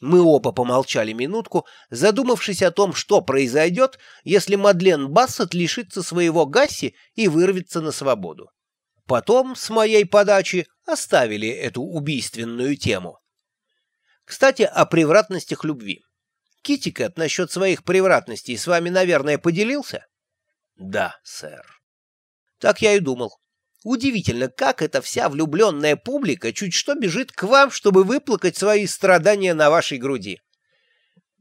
Мы оба помолчали минутку, задумавшись о том, что произойдет, если Мадлен Бассет лишится своего Гасси и вырвется на свободу. Потом, с моей подачи, оставили эту убийственную тему. Кстати, о превратностях любви. Китикет насчет своих превратностей с вами, наверное, поделился? Да, сэр. Так я и думал. Удивительно, как эта вся влюбленная публика чуть что бежит к вам, чтобы выплакать свои страдания на вашей груди.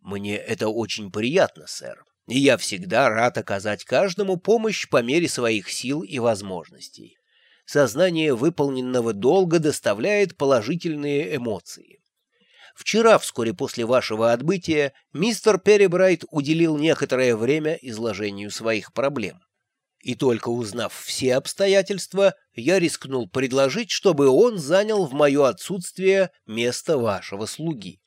Мне это очень приятно, сэр, и я всегда рад оказать каждому помощь по мере своих сил и возможностей. Сознание выполненного долга доставляет положительные эмоции. Вчера, вскоре после вашего отбытия, мистер Перебрайт уделил некоторое время изложению своих проблем и только узнав все обстоятельства, я рискнул предложить, чтобы он занял в мое отсутствие место вашего слуги.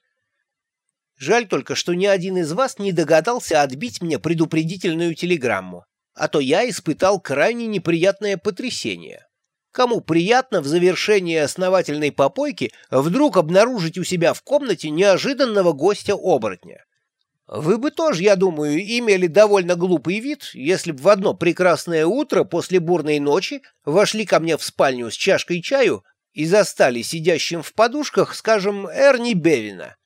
Жаль только, что ни один из вас не догадался отбить мне предупредительную телеграмму, а то я испытал крайне неприятное потрясение. Кому приятно в завершении основательной попойки вдруг обнаружить у себя в комнате неожиданного гостя-оборотня? Вы бы тоже, я думаю, имели довольно глупый вид, если бы в одно прекрасное утро после бурной ночи вошли ко мне в спальню с чашкой чаю и застали сидящим в подушках, скажем, Эрни Бевина.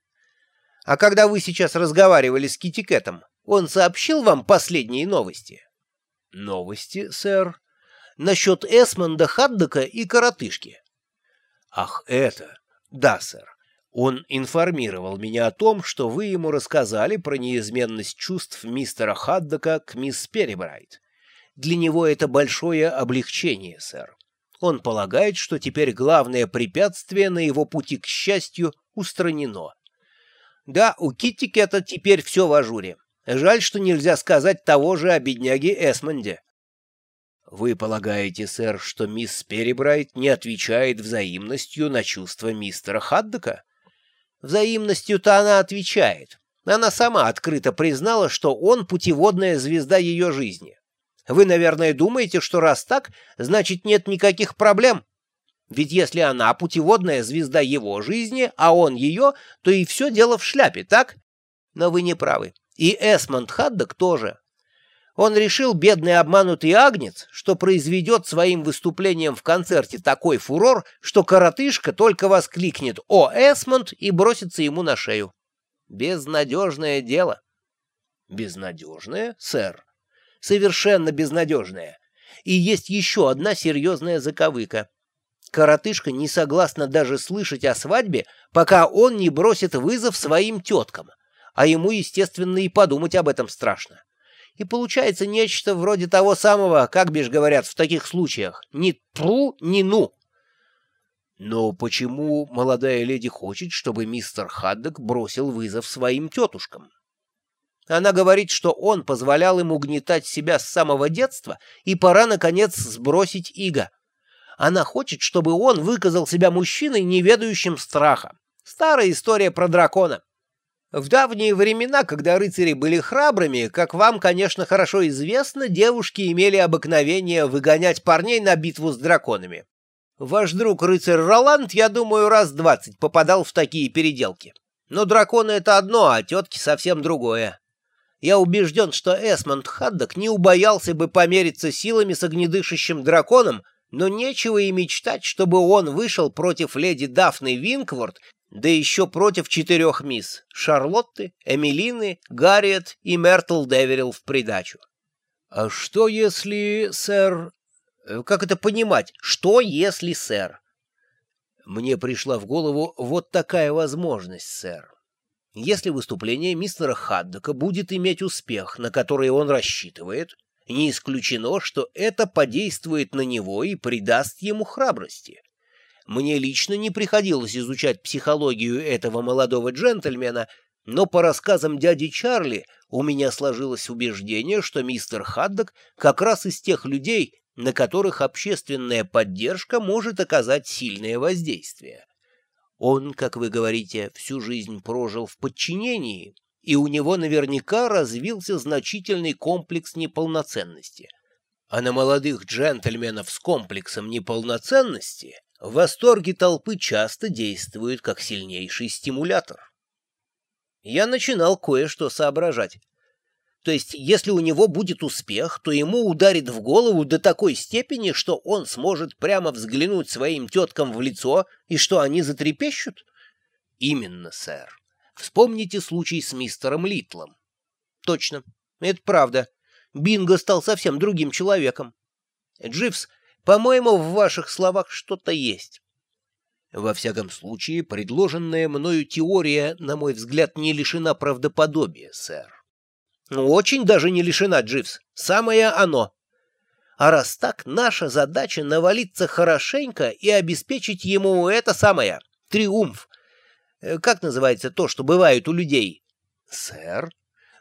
А когда вы сейчас разговаривали с Китикетом, он сообщил вам последние новости? Новости, сэр? Насчет Эсмонда Хаддока и коротышки. Ах, это... Да, сэр. Он информировал меня о том, что вы ему рассказали про неизменность чувств мистера Хаддока к мисс Перебрайт. Для него это большое облегчение, сэр. Он полагает, что теперь главное препятствие на его пути к счастью устранено. Да, у Киттикета теперь все в ажуре. Жаль, что нельзя сказать того же о бедняге Эсмонде. Вы полагаете, сэр, что мисс Перебрайт не отвечает взаимностью на чувства мистера Хаддока? Взаимностью-то она отвечает. Она сама открыто признала, что он путеводная звезда ее жизни. Вы, наверное, думаете, что раз так, значит нет никаких проблем. Ведь если она путеводная звезда его жизни, а он ее, то и все дело в шляпе, так? Но вы не правы. И Эсмонд Хаддок тоже. Он решил, бедный обманутый агнец, что произведет своим выступлением в концерте такой фурор, что коротышка только воскликнет «О, Эсмонд!» и бросится ему на шею. Безнадежное дело. Безнадежное, сэр? Совершенно безнадежное. И есть еще одна серьезная заковыка. Коротышка не согласна даже слышать о свадьбе, пока он не бросит вызов своим теткам, а ему, естественно, и подумать об этом страшно и получается нечто вроде того самого, как бишь говорят в таких случаях, ни тру, ни ну. Но почему молодая леди хочет, чтобы мистер Хаддок бросил вызов своим тетушкам? Она говорит, что он позволял ему угнетать себя с самого детства, и пора, наконец, сбросить иго. Она хочет, чтобы он выказал себя мужчиной, не ведающим страха. Старая история про дракона. В давние времена, когда рыцари были храбрыми, как вам, конечно, хорошо известно, девушки имели обыкновение выгонять парней на битву с драконами. Ваш друг рыцарь Роланд, я думаю, раз двадцать попадал в такие переделки. Но драконы — это одно, а тетки — совсем другое. Я убежден, что Эсмонд Хаддок не убоялся бы помериться силами с огнедышащим драконом, но нечего и мечтать, чтобы он вышел против леди Дафны Винкворд да еще против четырех мисс — Шарлотты, Эмилины, Гарриет и Мертл Деверил в придачу. А что если, сэр... Э, как это понимать? Что если, сэр? Мне пришла в голову вот такая возможность, сэр. Если выступление мистера Хаддока будет иметь успех, на который он рассчитывает, не исключено, что это подействует на него и придаст ему храбрости. Мне лично не приходилось изучать психологию этого молодого джентльмена, но по рассказам дяди Чарли у меня сложилось убеждение, что мистер Хаддок как раз из тех людей, на которых общественная поддержка может оказать сильное воздействие. Он, как вы говорите, всю жизнь прожил в подчинении, и у него наверняка развился значительный комплекс неполноценности. А на молодых джентльменов с комплексом неполноценности Восторги толпы часто действуют как сильнейший стимулятор. Я начинал кое-что соображать. То есть, если у него будет успех, то ему ударит в голову до такой степени, что он сможет прямо взглянуть своим теткам в лицо, и что они затрепещут? Именно, сэр. Вспомните случай с мистером Литлом. Точно, это правда. Бинго стал совсем другим человеком. Дживс, по-моему, в ваших словах что-то есть. Во всяком случае, предложенная мною теория, на мой взгляд, не лишена правдоподобия, сэр. Очень даже не лишена, Дживс. Самое оно. А раз так, наша задача навалиться хорошенько и обеспечить ему это самое, триумф. Э, как называется то, что бывает у людей? Сэр?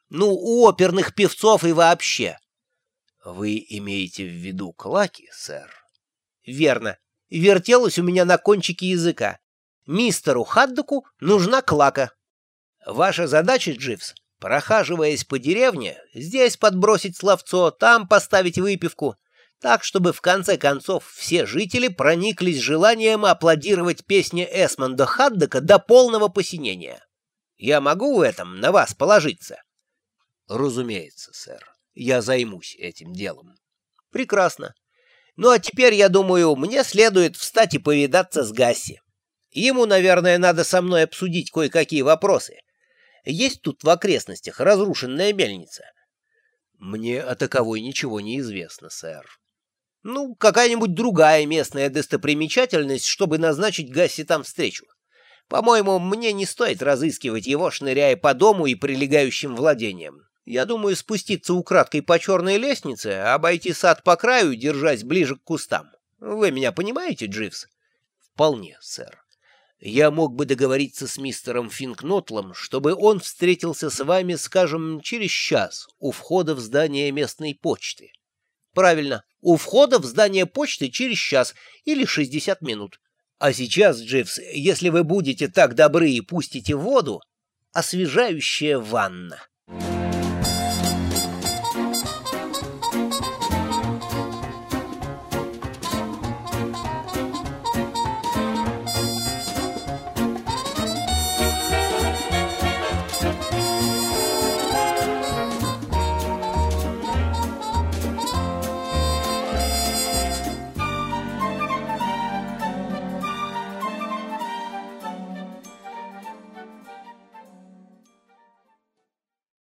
Ну, у оперных певцов и вообще. Вы имеете в виду клаки, сэр? Верно. Вертелось у меня на кончике языка. Мистеру Хаддоку нужна клака. Ваша задача, Дживс, прохаживаясь по деревне, здесь подбросить словцо, там поставить выпивку, так, чтобы в конце концов все жители прониклись желанием аплодировать песне Эсмонда Хаддока до полного посинения. Я могу в этом на вас положиться? Разумеется, сэр. Я займусь этим делом. Прекрасно. Ну а теперь, я думаю, мне следует встать и повидаться с Гасси. Ему, наверное, надо со мной обсудить кое-какие вопросы. Есть тут в окрестностях разрушенная мельница? Мне о таковой ничего не известно, сэр. Ну, какая-нибудь другая местная достопримечательность, чтобы назначить Гасси там встречу. По-моему, мне не стоит разыскивать его, шныряя по дому и прилегающим владениям. Я думаю спуститься украдкой по черной лестнице, обойти сад по краю, держась ближе к кустам. Вы меня понимаете, Дживс? Вполне, сэр. Я мог бы договориться с мистером Финкнотлом, чтобы он встретился с вами, скажем, через час у входа в здание местной почты. Правильно, у входа в здание почты через час или 60 минут. А сейчас, Дживс, если вы будете так добры и пустите воду, освежающая ванна.